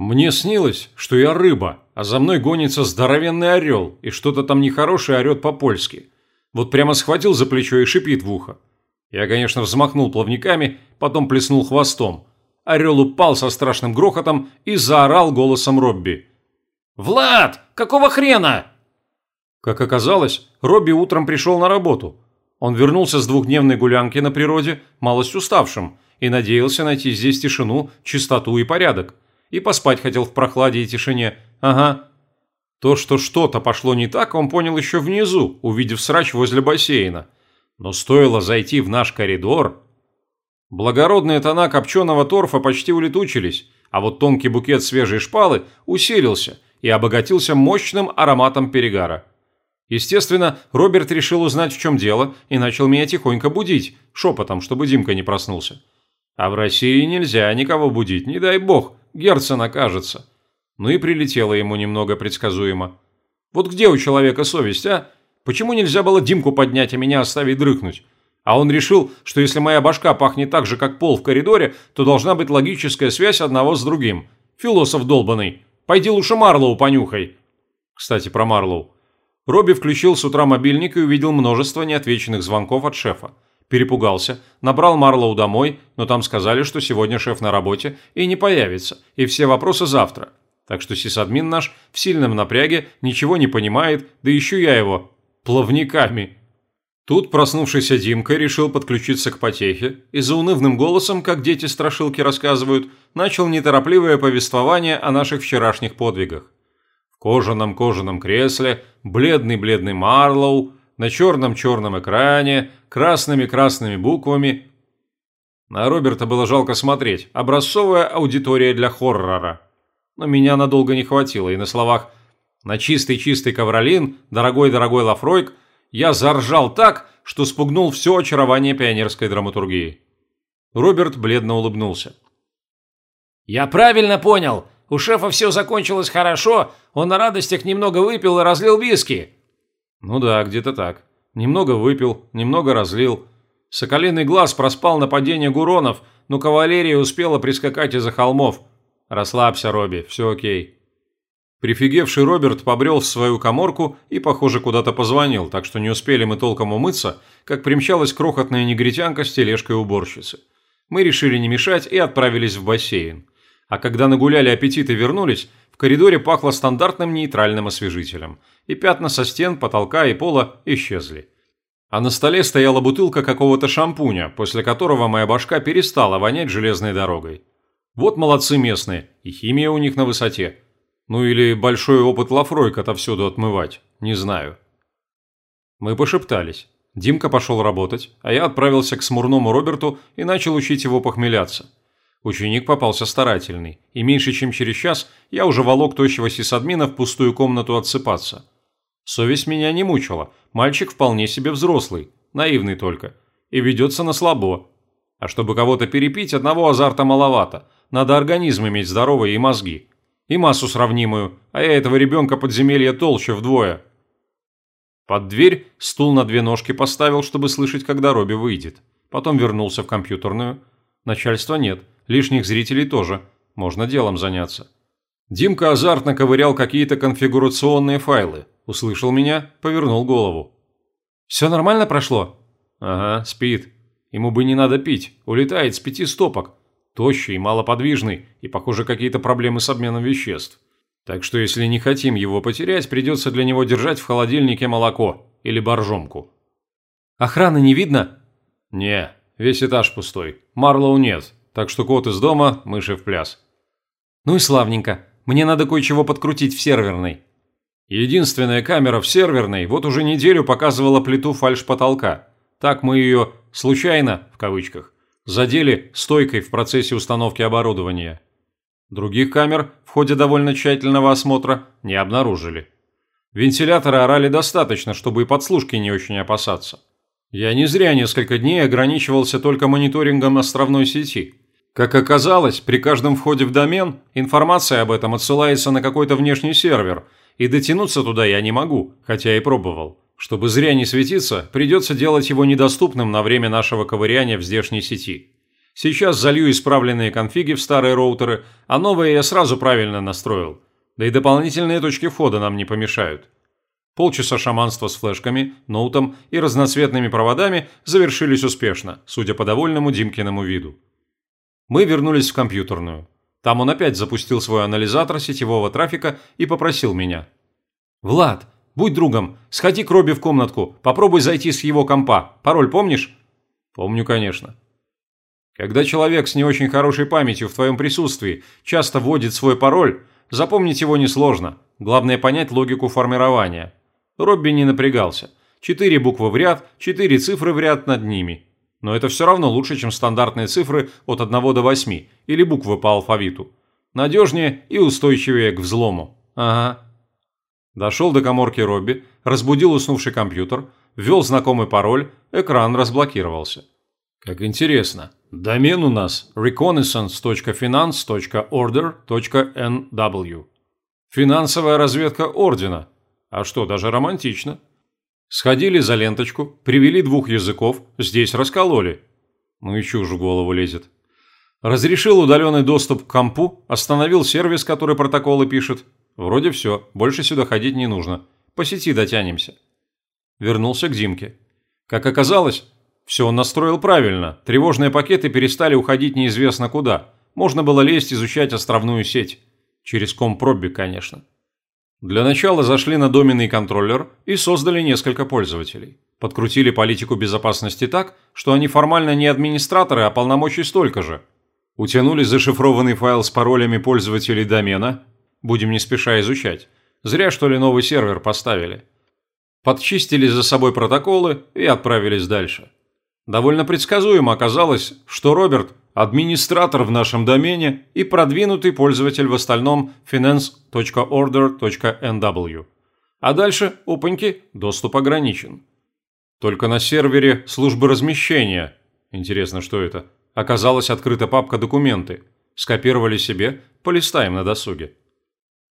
Мне снилось, что я рыба, а за мной гонится здоровенный орел, и что-то там нехорошее орет по-польски. Вот прямо схватил за плечо и шипит в ухо. Я, конечно, взмахнул плавниками, потом плеснул хвостом. Орел упал со страшным грохотом и заорал голосом Робби. «Влад, какого хрена?» Как оказалось, Робби утром пришел на работу. Он вернулся с двухдневной гулянки на природе, малость уставшим, и надеялся найти здесь тишину, чистоту и порядок. И поспать хотел в прохладе и тишине. Ага. То, что что-то пошло не так, он понял еще внизу, увидев срач возле бассейна. Но стоило зайти в наш коридор... Благородные тона копченого торфа почти улетучились, а вот тонкий букет свежей шпалы усилился и обогатился мощным ароматом перегара. Естественно, Роберт решил узнать, в чем дело, и начал меня тихонько будить, шепотом, чтобы Димка не проснулся. А в России нельзя никого будить, не дай бог, Герцен окажется. Ну и прилетело ему немного предсказуемо. Вот где у человека совесть, а? Почему нельзя было Димку поднять, а меня оставить дрыхнуть? А он решил, что если моя башка пахнет так же, как пол в коридоре, то должна быть логическая связь одного с другим. Философ долбанный. Пойди лучше Марлоу понюхай. Кстати, про Марлоу. Робби включил с утра мобильник и увидел множество неотвеченных звонков от шефа. Перепугался, набрал Марлоу домой, но там сказали, что сегодня шеф на работе и не появится, и все вопросы завтра. Так что сисадмин наш в сильном напряге, ничего не понимает, да еще я его плавниками. Тут проснувшийся Димка решил подключиться к потехе и за унывным голосом, как дети страшилки рассказывают, начал неторопливое повествование о наших вчерашних подвигах кожаном-кожаном кресле, бледный-бледный Марлоу, на черном-черном экране, красными-красными буквами. На Роберта было жалко смотреть, образцовая аудитория для хоррора. Но меня надолго не хватило, и на словах «на чистый-чистый ковролин, дорогой-дорогой Лафройк» я заржал так, что спугнул все очарование пионерской драматургии. Роберт бледно улыбнулся. «Я правильно понял. У шефа все закончилось хорошо, он на радостях немного выпил и разлил виски». «Ну да, где-то так. Немного выпил, немного разлил. Соколиный глаз проспал нападение гуронов, но кавалерия успела прискакать из-за холмов. Расслабься, Робби, все окей». Прифигевший Роберт побрел в свою коморку и, похоже, куда-то позвонил, так что не успели мы толком умыться, как примчалась крохотная негритянка с тележкой уборщицы. Мы решили не мешать и отправились в бассейн. А когда нагуляли аппетит и вернулись, коридоре пахло стандартным нейтральным освежителем, и пятна со стен, потолка и пола исчезли. А на столе стояла бутылка какого-то шампуня, после которого моя башка перестала вонять железной дорогой. Вот молодцы местные, и химия у них на высоте. Ну или большой опыт Лафройк отовсюду отмывать, не знаю. Мы пошептались. Димка пошел работать, а я отправился к смурному Роберту и начал учить его похмеляться. Ученик попался старательный, и меньше чем через час я уже волок тощего сисадмина в пустую комнату отсыпаться. Совесть меня не мучила, мальчик вполне себе взрослый, наивный только, и ведется на слабо. А чтобы кого-то перепить, одного азарта маловато, надо организм иметь здоровый и мозги. И массу сравнимую, а я этого ребенка подземелья толще вдвое. Под дверь стул на две ножки поставил, чтобы слышать, когда Робби выйдет. Потом вернулся в компьютерную. Начальства нет, Лишних зрителей тоже. Можно делом заняться. Димка азартно ковырял какие-то конфигурационные файлы. Услышал меня, повернул голову. «Все нормально прошло?» «Ага, спит. Ему бы не надо пить. Улетает с пяти стопок. Тощий, малоподвижный и, похоже, какие-то проблемы с обменом веществ. Так что, если не хотим его потерять, придется для него держать в холодильнике молоко или боржомку». «Охраны не видно?» «Не, весь этаж пустой. Марлоу нет так что кот из дома, мыши в пляс. Ну и славненько. Мне надо кое-чего подкрутить в серверной. Единственная камера в серверной вот уже неделю показывала плиту фальш-потолка. Так мы ее «случайно», в кавычках, задели стойкой в процессе установки оборудования. Других камер в ходе довольно тщательного осмотра не обнаружили. Вентиляторы орали достаточно, чтобы и подслушки не очень опасаться. Я не зря несколько дней ограничивался только мониторингом островной сети. Как оказалось, при каждом входе в домен информация об этом отсылается на какой-то внешний сервер, и дотянуться туда я не могу, хотя и пробовал. Чтобы зря не светиться, придется делать его недоступным на время нашего ковыряния в здешней сети. Сейчас залью исправленные конфиги в старые роутеры, а новые я сразу правильно настроил. Да и дополнительные точки входа нам не помешают. Полчаса шаманства с флешками, ноутом и разноцветными проводами завершились успешно, судя по довольному Димкиному виду. Мы вернулись в компьютерную. Там он опять запустил свой анализатор сетевого трафика и попросил меня. «Влад, будь другом, сходи к Робби в комнатку, попробуй зайти с его компа. Пароль помнишь?» «Помню, конечно». Когда человек с не очень хорошей памятью в твоем присутствии часто вводит свой пароль, запомнить его несложно. Главное понять логику формирования. Робби не напрягался. Четыре буквы в ряд, четыре цифры в ряд над ними. Но это все равно лучше, чем стандартные цифры от 1 до 8 или буквы по алфавиту. Надежнее и устойчивее к взлому. Ага. Дошел до коморки Робби, разбудил уснувший компьютер, ввел знакомый пароль, экран разблокировался. Как интересно. Домен у нас reconnaissance.finance.order.nw. Финансовая разведка ордена. А что, даже романтично. Сходили за ленточку, привели двух языков, здесь раскололи. Ну и чушь в голову лезет. Разрешил удаленный доступ к компу, остановил сервис, который протоколы пишет. Вроде все, больше сюда ходить не нужно. По сети дотянемся. Вернулся к Димке. Как оказалось, все он настроил правильно. Тревожные пакеты перестали уходить неизвестно куда. Можно было лезть изучать островную сеть. Через компроби, конечно. Для начала зашли на доменный контроллер и создали несколько пользователей. Подкрутили политику безопасности так, что они формально не администраторы, а полномочий столько же. Утянули зашифрованный файл с паролями пользователей домена. Будем не спеша изучать. Зря, что ли, новый сервер поставили. Подчистили за собой протоколы и отправились дальше. Довольно предсказуемо оказалось, что Роберт – администратор в нашем домене и продвинутый пользователь в остальном finance.order.nw. А дальше, опаньки, доступ ограничен. Только на сервере службы размещения, интересно, что это, оказалась открыта папка «Документы». Скопировали себе, полистаем на досуге.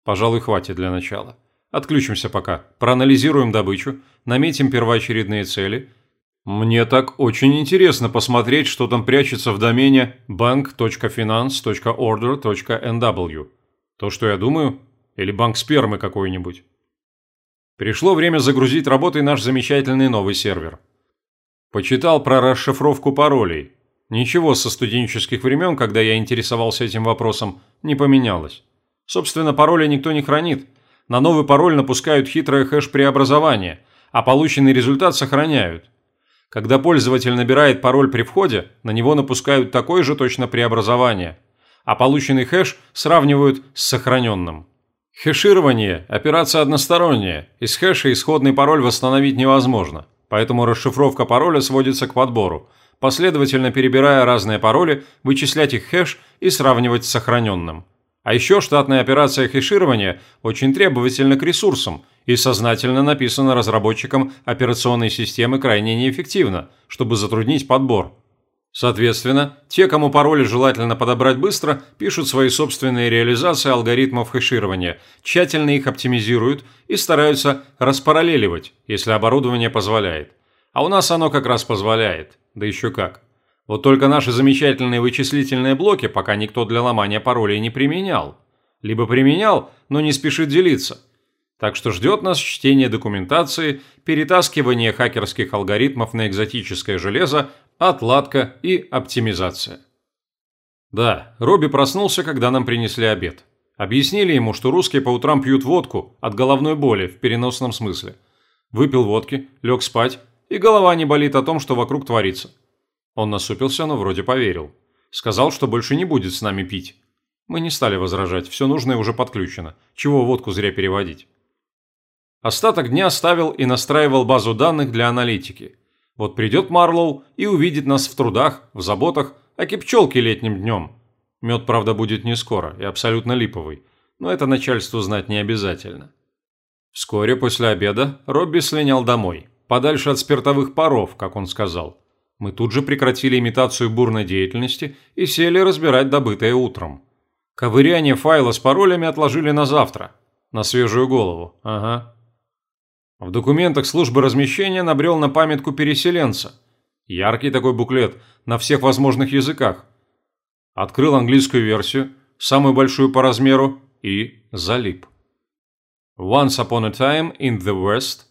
Пожалуй, хватит для начала. Отключимся пока, проанализируем добычу, наметим первоочередные цели – мне так очень интересно посмотреть, что там прячется в домене bank.finance.order.nw. То, что я думаю, или банк спермы какой-нибудь. Пришло время загрузить работой наш замечательный новый сервер. Почитал про расшифровку паролей. Ничего со студенческих времен, когда я интересовался этим вопросом, не поменялось. Собственно, пароли никто не хранит. На новый пароль напускают хитрое хэш-преобразование, а полученный результат сохраняют. Когда пользователь набирает пароль при входе, на него напускают такое же точно преобразование, а полученный хэш сравнивают с сохраненным. Хеширование – операция односторонняя, из хэша исходный пароль восстановить невозможно, поэтому расшифровка пароля сводится к подбору, последовательно перебирая разные пароли, вычислять их хэш и сравнивать с сохраненным. А еще штатная операция хеширования очень требовательна к ресурсам и сознательно написана разработчиком операционной системы крайне неэффективно, чтобы затруднить подбор. Соответственно, те, кому пароли желательно подобрать быстро, пишут свои собственные реализации алгоритмов хеширования, тщательно их оптимизируют и стараются распараллеливать, если оборудование позволяет. А у нас оно как раз позволяет, да еще как. Вот только наши замечательные вычислительные блоки пока никто для ломания паролей не применял. Либо применял, но не спешит делиться. Так что ждет нас чтение документации, перетаскивание хакерских алгоритмов на экзотическое железо, отладка и оптимизация. Да, Робби проснулся, когда нам принесли обед. Объяснили ему, что русские по утрам пьют водку от головной боли в переносном смысле. Выпил водки, лег спать, и голова не болит о том, что вокруг творится. Он насупился, но вроде поверил. Сказал, что больше не будет с нами пить. Мы не стали возражать, все нужное уже подключено. Чего водку зря переводить? Остаток дня ставил и настраивал базу данных для аналитики. Вот придет Марлоу и увидит нас в трудах, в заботах, аки пчелки летним днем. Мед, правда, будет не скоро и абсолютно липовый, но это начальству знать не обязательно. Вскоре после обеда Робби слинял домой, подальше от спиртовых паров, как он сказал. Мы тут же прекратили имитацию бурной деятельности и сели разбирать добытое утром. Ковыряние файла с паролями отложили на завтра. На свежую голову, ага. В документах службы размещения набрел на памятку переселенца. Яркий такой буклет, на всех возможных языках. открыл английскую версию, самую большую по размеру, и залип. Once upon a time in the West